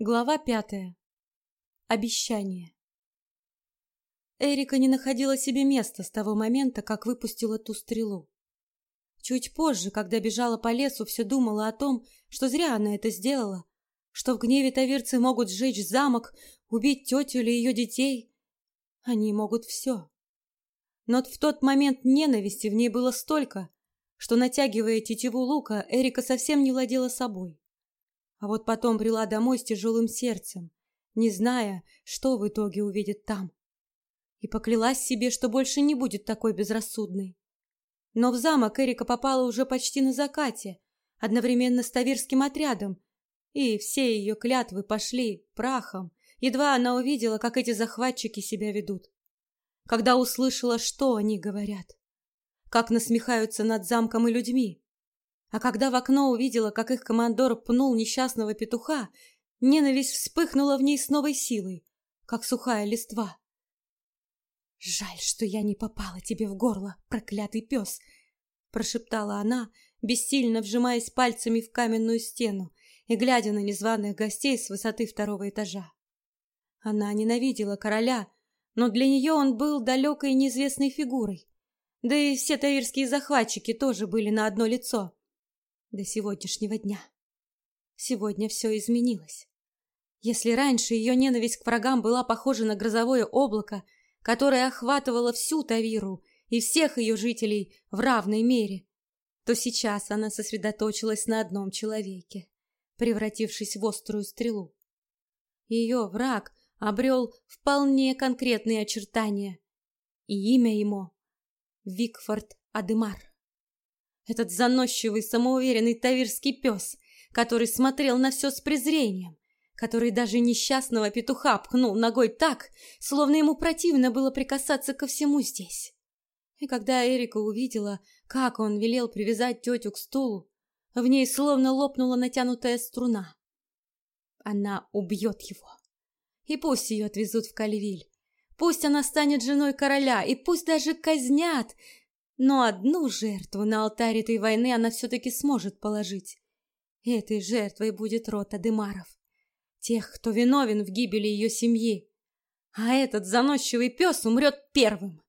Глава пятая. Обещание. Эрика не находила себе места с того момента, как выпустила ту стрелу. Чуть позже, когда бежала по лесу, все думала о том, что зря она это сделала, что в гневе таверцы могут сжечь замок, убить тетю или ее детей. Они могут все. Но в тот момент ненависти в ней было столько, что, натягивая тетиву лука, Эрика совсем не владела собой. А вот потом брела домой с тяжелым сердцем, не зная, что в итоге увидит там. И поклялась себе, что больше не будет такой безрассудной. Но в замок Эрика попала уже почти на закате, одновременно с Тавирским отрядом, и все ее клятвы пошли прахом, едва она увидела, как эти захватчики себя ведут. Когда услышала, что они говорят, как насмехаются над замком и людьми, а когда в окно увидела, как их командор пнул несчастного петуха, ненависть вспыхнула в ней с новой силой, как сухая листва. «Жаль, что я не попала тебе в горло, проклятый пес!» прошептала она, бессильно вжимаясь пальцами в каменную стену и глядя на незваных гостей с высоты второго этажа. Она ненавидела короля, но для нее он был далекой неизвестной фигурой. Да и все тавирские захватчики тоже были на одно лицо до сегодняшнего дня. Сегодня все изменилось. Если раньше ее ненависть к врагам была похожа на грозовое облако, которое охватывало всю Тавиру и всех ее жителей в равной мере, то сейчас она сосредоточилась на одном человеке, превратившись в острую стрелу. Ее враг обрел вполне конкретные очертания, и имя ему — Викфорд Адемар. Этот заносчивый, самоуверенный тавирский пес, который смотрел на все с презрением, который даже несчастного петуха пхнул ногой так, словно ему противно было прикасаться ко всему здесь. И когда Эрика увидела, как он велел привязать тетю к стулу, в ней словно лопнула натянутая струна. Она убьет его. И пусть ее отвезут в Кальвиль. Пусть она станет женой короля, и пусть даже казнят, но одну жертву на алтарь этой войны она все-таки сможет положить. Этой жертвой будет род Адемаров. Тех, кто виновен в гибели ее семьи. А этот заносчивый пес умрет первым.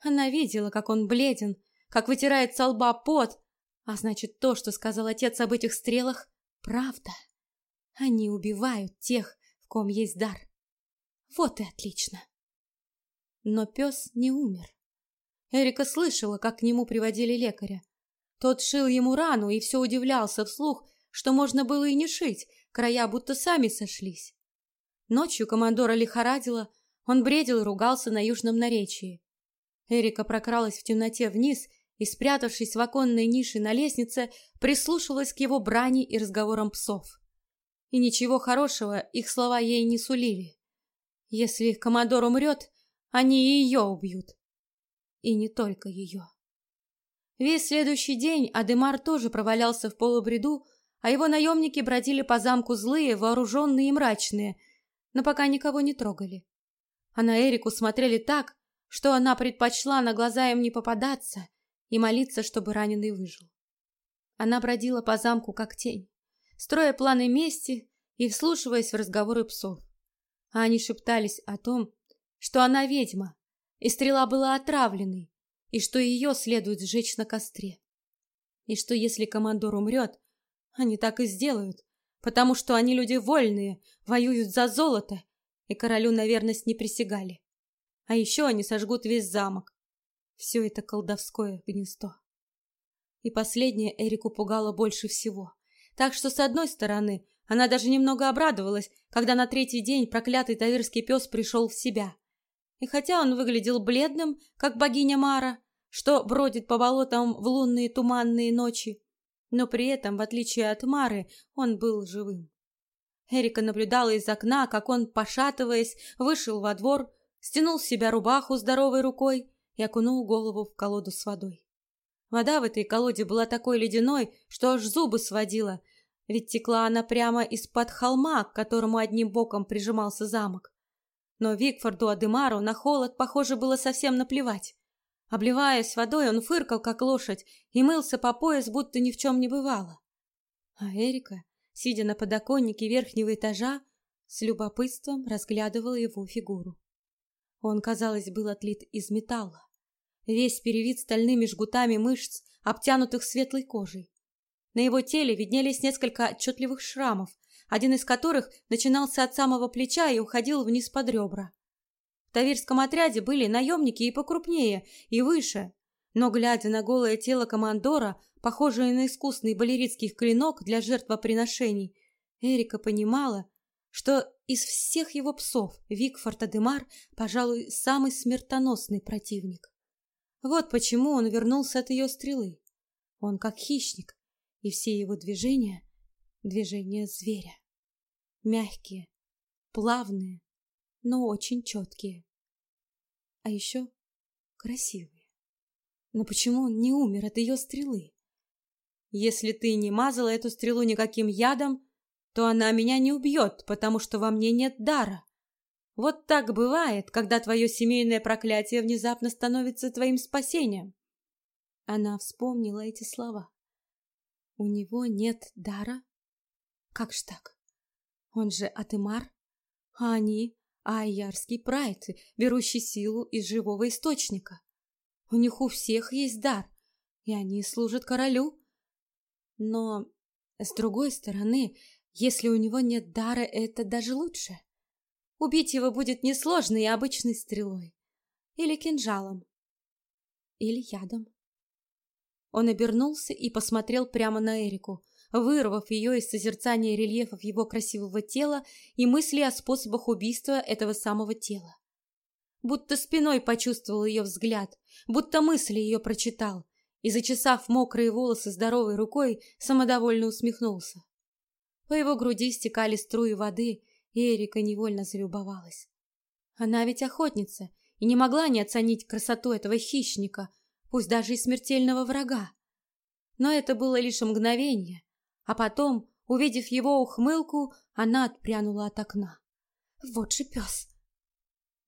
Она видела, как он бледен, как вытирает со лба пот. А значит, то, что сказал отец об этих стрелах, правда. Они убивают тех, в ком есть дар. Вот и отлично. Но пес не умер. Эрика слышала, как к нему приводили лекаря. Тот шил ему рану и все удивлялся вслух, что можно было и не шить, края будто сами сошлись. Ночью командора лихорадило, он бредил и ругался на южном наречии. Эрика прокралась в темноте вниз и, спрятавшись в оконной нише на лестнице, прислушивалась к его брани и разговорам псов. И ничего хорошего их слова ей не сулили. Если их командор умрет, они и ее убьют. И не только ее. Весь следующий день Адемар тоже провалялся в полубреду, а его наемники бродили по замку злые, вооруженные и мрачные, но пока никого не трогали. А на Эрику смотрели так, что она предпочла на глаза им не попадаться и молиться, чтобы раненый выжил. Она бродила по замку как тень, строя планы мести и вслушиваясь в разговоры псов. А они шептались о том, что она ведьма, и стрела была отравленной, и что ее следует сжечь на костре. И что если командор умрет, они так и сделают, потому что они люди вольные, воюют за золото, и королю на верность не присягали. А еще они сожгут весь замок. Все это колдовское гнездо. И последнее Эрику пугало больше всего. Так что, с одной стороны, она даже немного обрадовалась, когда на третий день проклятый тавирский пес пришел в себя. И хотя он выглядел бледным, как богиня Мара, что бродит по болотам в лунные туманные ночи, но при этом, в отличие от Мары, он был живым. Эрика наблюдала из окна, как он, пошатываясь, вышел во двор, стянул с себя рубаху здоровой рукой и окунул голову в колоду с водой. Вода в этой колоде была такой ледяной, что аж зубы сводила, ведь текла она прямо из-под холма, к которому одним боком прижимался замок. Но Викфорду Адемару на холод, похоже, было совсем наплевать. Обливаясь водой, он фыркал, как лошадь, и мылся по пояс, будто ни в чем не бывало. А Эрика, сидя на подоконнике верхнего этажа, с любопытством разглядывал его фигуру. Он, казалось, был отлит из металла, весь перевит стальными жгутами мышц, обтянутых светлой кожей. На его теле виднелись несколько отчетливых шрамов, один из которых начинался от самого плеча и уходил вниз под ребра. В Тавирском отряде были наемники и покрупнее, и выше, но, глядя на голое тело командора, похожее на искусный балеритский клинок для жертвоприношений, Эрика понимала, что из всех его псов Викфорд Адемар, пожалуй, самый смертоносный противник. Вот почему он вернулся от ее стрелы. Он как хищник, и все его движения — движения зверя. Мягкие, плавные, но очень четкие. А еще красивые. Но почему он не умер от ее стрелы? Если ты не мазала эту стрелу никаким ядом, то она меня не убьет, потому что во мне нет дара. Вот так бывает, когда твое семейное проклятие внезапно становится твоим спасением. Она вспомнила эти слова. У него нет дара? Как ж так? Он же Атымар, а они Айярский прайд, берущий силу из живого источника. У них у всех есть дар, и они служат королю. Но, с другой стороны, если у него нет дара, это даже лучше. Убить его будет несложно и обычной стрелой. Или кинжалом. Или ядом. Он обернулся и посмотрел прямо на Эрику, вырвав ее из созерцания рельефов его красивого тела и мысли о способах убийства этого самого тела. Будто спиной почувствовал ее взгляд, будто мысли ее прочитал, и, зачесав мокрые волосы здоровой рукой, самодовольно усмехнулся. По его груди стекали струи воды, и Эрика невольно залюбовалась. Она ведь охотница и не могла не оценить красоту этого хищника, пусть даже и смертельного врага. Но это было лишь мгновение, а потом, увидев его ухмылку, она отпрянула от окна. Вот же пес!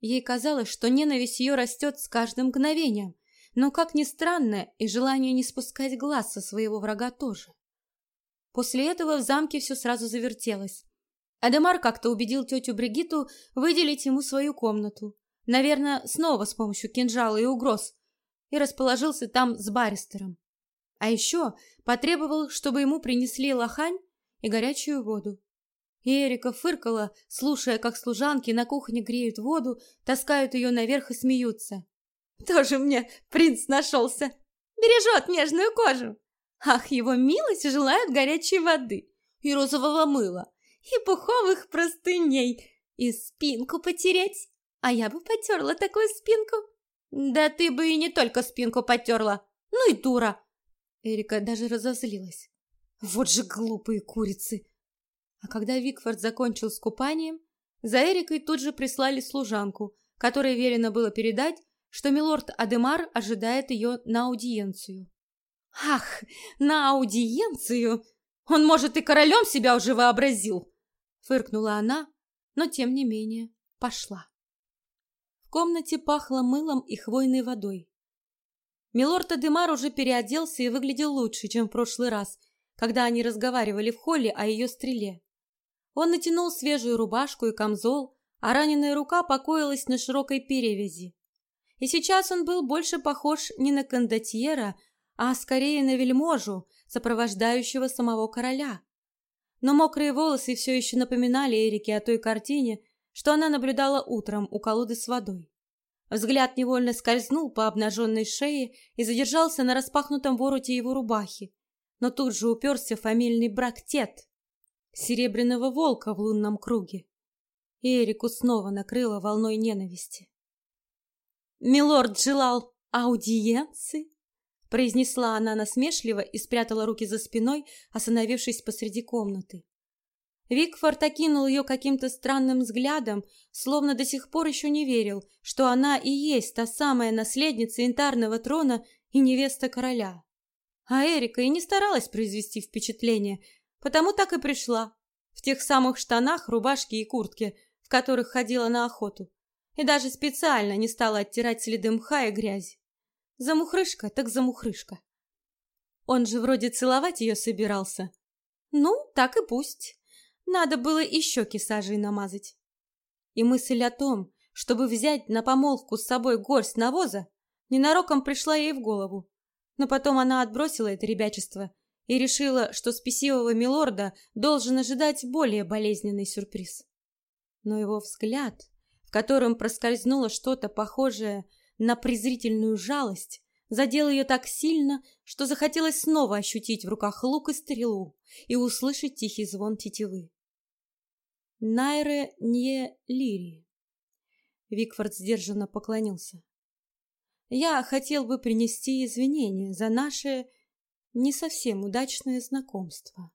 Ей казалось, что ненависть ее растет с каждым мгновением, но, как ни странно, и желание не спускать глаз со своего врага тоже. После этого в замке все сразу завертелось. Адемар как-то убедил тетю Бригиту выделить ему свою комнату. Наверное, снова с помощью кинжала и угроз. И расположился там с баристером. А еще потребовал, чтобы ему принесли лохань и горячую воду. И Эрика фыркала, слушая, как служанки на кухне греют воду, таскают ее наверх и смеются. «Тоже мне принц нашелся! Бережет нежную кожу! Ах, его милость желают горячей воды и розового мыла, и пуховых простыней, и спинку потереть. А я бы потерла такую спинку. Да ты бы и не только спинку потерла, ну и дура!» Эрика даже разозлилась. Вот же глупые курицы! А когда Викфорд закончил с купанием, за Эрикой тут же прислали служанку, которой велено было передать, что милорд Адемар ожидает ее на аудиенцию. «Ах, на аудиенцию! Он, может, и королем себя уже вообразил!» Фыркнула она, но, тем не менее, пошла. В комнате пахло мылом и хвойной водой. Милорд Адемар уже переоделся и выглядел лучше, чем в прошлый раз, когда они разговаривали в холле о ее стреле. Он натянул свежую рубашку и камзол, а раненая рука покоилась на широкой перевязи. И сейчас он был больше похож не на кондотьера, а скорее на вельможу, сопровождающего самого короля. Но мокрые волосы все еще напоминали Эрике о той картине, что она наблюдала утром у колоды с водой. Взгляд невольно скользнул по обнаженной шее и задержался на распахнутом вороте его рубахи, но тут же уперся фамильный брак Тет, серебряного волка в лунном круге. И Эрику снова накрыло волной ненависти. «Милорд желал аудиенции?» произнесла она насмешливо и спрятала руки за спиной, остановившись посреди комнаты. Викфорд окинул ее каким-то странным взглядом, словно до сих пор еще не верил, что она и есть та самая наследница янтарного трона и невеста короля. А Эрика и не старалась произвести впечатление, потому так и пришла, в тех самых штанах, рубашке и куртке, в которых ходила на охоту, и даже специально не стала оттирать следы мха и грязи. Замухрышка так замухрышка. Он же вроде целовать ее собирался. Ну, так и пусть. Надо было и щеки сажей намазать. И мысль о том, чтобы взять на помолвку с собой горсть навоза, ненароком пришла ей в голову. Но потом она отбросила это ребячество и решила, что спесивого милорда должен ожидать более болезненный сюрприз. Но его взгляд, в котором проскользнуло что-то похожее на презрительную жалость, задел ее так сильно, что захотелось снова ощутить в руках лук и стрелу и услышать тихий звон тетивы. Найре не Лири. Викфорд сдержанно поклонился. Я хотел бы принести извинения за наше не совсем удачное знакомство.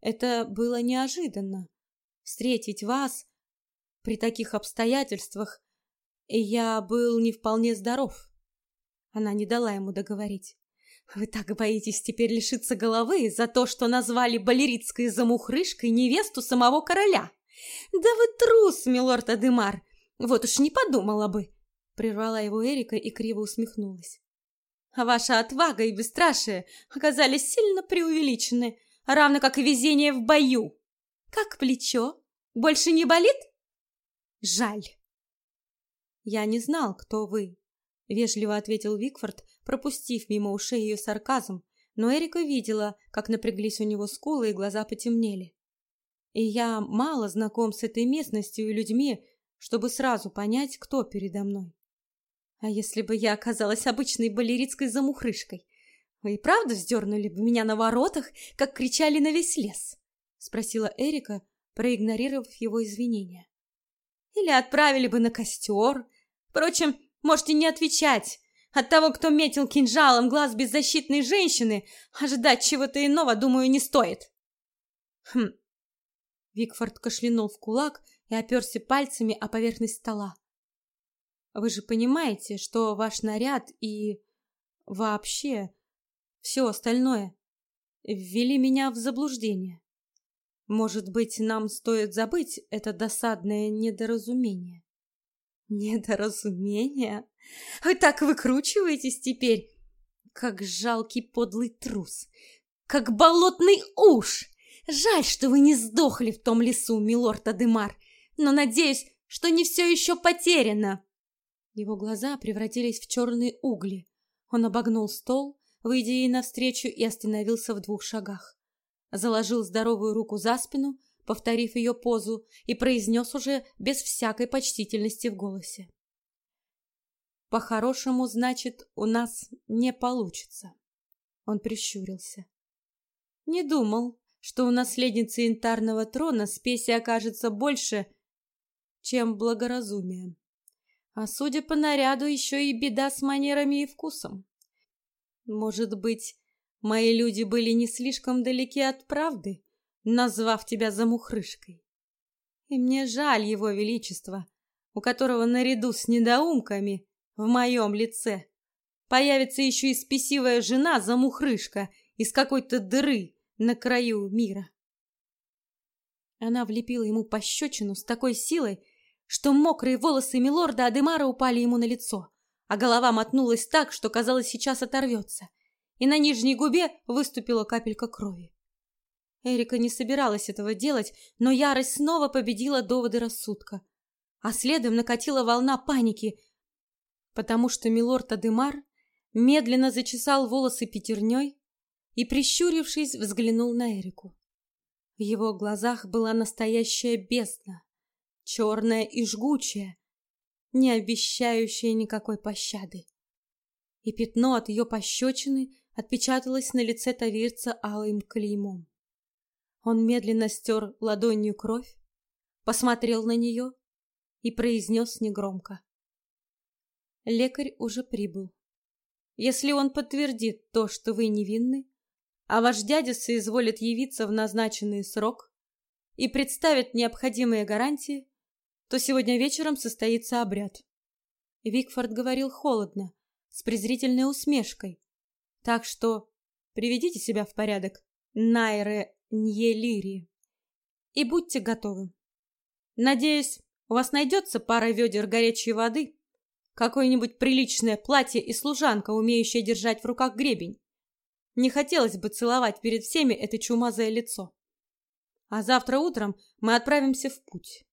Это было неожиданно встретить вас при таких обстоятельствах, и я был не вполне здоров. Она не дала ему договорить. Вы так боитесь теперь лишиться головы за то, что назвали балеритской замухрышкой невесту самого короля? Да вы трус, милорд Адемар! Вот уж не подумала бы. Прервала его Эрика и криво усмехнулась. А ваша отвага и бесстрашие оказались сильно преувеличены, равно как и везение в бою. Как плечо? Больше не болит? Жаль. Я не знал, кто вы, вежливо ответил Викфорд, пропустив мимо ушей ее сарказм, но Эрика видела, как напряглись у него скулы и глаза потемнели. И я мало знаком с этой местностью и людьми, чтобы сразу понять, кто передо мной. А если бы я оказалась обычной балеритской замухрышкой? Вы и правда вздернули бы меня на воротах, как кричали на весь лес? Спросила Эрика, проигнорировав его извинения. Или отправили бы на костер? Впрочем, можете не отвечать. От того, кто метил кинжалом глаз беззащитной женщины, ожидать чего-то иного, думаю, не стоит. Хм. Викфорд кашлянул в кулак и оперся пальцами о поверхность стола. Вы же понимаете, что ваш наряд и вообще все остальное ввели меня в заблуждение. Может быть, нам стоит забыть это досадное недоразумение? Недоразумение? Вы так выкручиваетесь теперь, как жалкий подлый трус, как болотный уж. Жаль, что вы не сдохли в том лесу, милорд Адемар, но надеюсь, что не все еще потеряно. Его глаза превратились в черные угли. Он обогнул стол, выйдя ей навстречу, и остановился в двух шагах. Заложил здоровую руку за спину, повторив ее позу, и произнес уже без всякой почтительности в голосе. «По-хорошему, значит, у нас не получится». Он прищурился. «Не думал, что у наследницы янтарного трона спеси окажется больше, чем благоразумие. А судя по наряду, еще и беда с манерами и вкусом. Может быть, мои люди были не слишком далеки от правды, назвав тебя замухрышкой. И мне жаль его величества, у которого наряду с недоумками в моем лице появится еще и спесивая жена замухрышка из какой-то дыры на краю мира. Она влепила ему пощечину с такой силой, что мокрые волосы милорда Адемара упали ему на лицо, а голова мотнулась так, что казалось сейчас оторвется, и на нижней губе выступила капелька крови. Эрика не собиралась этого делать, но ярость снова победила доводы рассудка, а следом накатила волна паники, потому что милорд Адемар медленно зачесал волосы пятерней и, прищурившись, взглянул на Эрику. В его глазах была настоящая бездна черная и жгучая, не обещающая никакой пощады. И пятно от ее пощечины отпечаталось на лице Тавирца алым клеймом. Он медленно стер ладонью кровь, посмотрел на нее и произнес негромко. Лекарь уже прибыл. Если он подтвердит то, что вы невинны, а ваш дядя соизволит явиться в назначенный срок и представит необходимые гарантии, то сегодня вечером состоится обряд. Викфорд говорил холодно, с презрительной усмешкой. Так что приведите себя в порядок, Найре Ньелири, и будьте готовы. Надеюсь, у вас найдется пара ведер горячей воды, какое-нибудь приличное платье и служанка, умеющая держать в руках гребень. Не хотелось бы целовать перед всеми это чумазое лицо. А завтра утром мы отправимся в путь.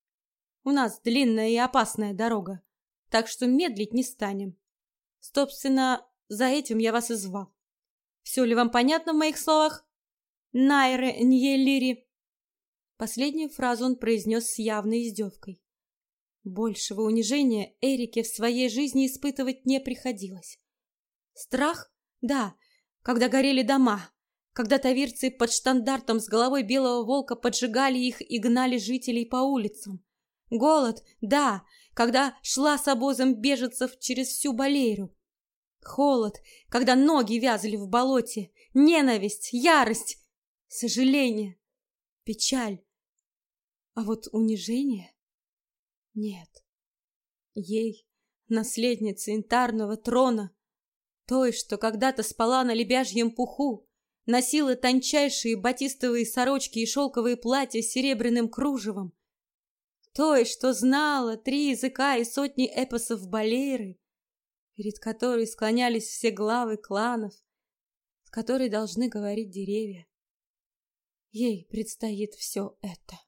У нас длинная и опасная дорога, так что медлить не станем. Собственно, за этим я вас и звал. Все ли вам понятно в моих словах? Найре Ньелири. Последнюю фразу он произнес с явной издевкой. Большего унижения Эрике в своей жизни испытывать не приходилось. Страх? Да, когда горели дома, когда тавирцы под штандартом с головой белого волка поджигали их и гнали жителей по улицам. Голод? Да, когда шла с обозом беженцев через всю Балейру. Холод, когда ноги вязли в болоте. Ненависть, ярость, сожаление, печаль. А вот унижение? Нет. Ей, наследнице интарного трона, той, что когда-то спала на лебяжьем пуху, носила тончайшие батистовые сорочки и шелковые платья с серебряным кружевом, той, что знала три языка и сотни эпосов Балейры, перед которой склонялись все главы кланов, с которой должны говорить деревья. Ей предстоит все это.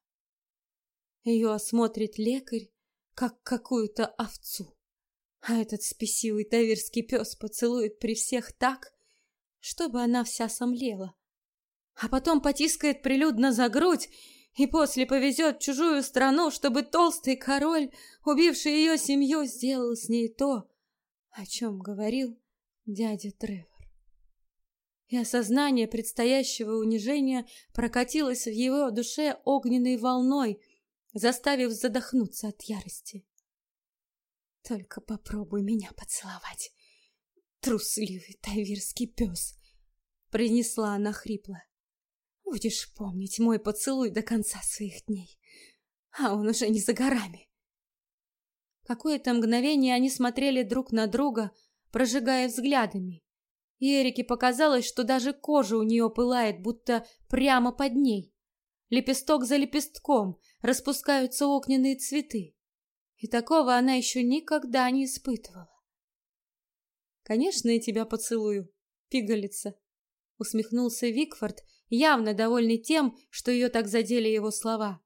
Ее осмотрит лекарь, как какую-то овцу. А этот спесивый тавирский пес поцелует при всех так, чтобы она вся сомлела. А потом потискает прилюдно за грудь и после повезет в чужую страну, чтобы толстый король, убивший ее семью, сделал с ней то, о чем говорил дядя Тревор. И осознание предстоящего унижения прокатилось в его душе огненной волной, заставив задохнуться от ярости. Только попробуй меня поцеловать, трусливый тайвирский пес, произнесла она хрипло. Будешь помнить мой поцелуй до конца своих дней, а он уже не за горами. Какое-то мгновение они смотрели друг на друга, прожигая взглядами. И Эрике показалось, что даже кожа у нее пылает, будто прямо под ней. Лепесток за лепестком распускаются огненные цветы. И такого она еще никогда не испытывала. «Конечно, я тебя поцелую, пигалица», — усмехнулся Викфорд, явно довольный тем, что ее так задели его слова.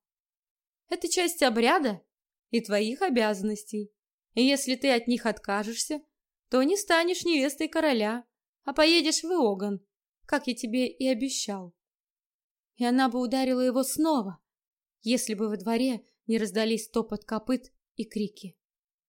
«Это часть обряда и твоих обязанностей. И если ты от них откажешься, то не станешь невестой короля, а поедешь в Иоган, как я тебе и обещал». И она бы ударила его снова, если бы во дворе не раздались топот копыт и крики.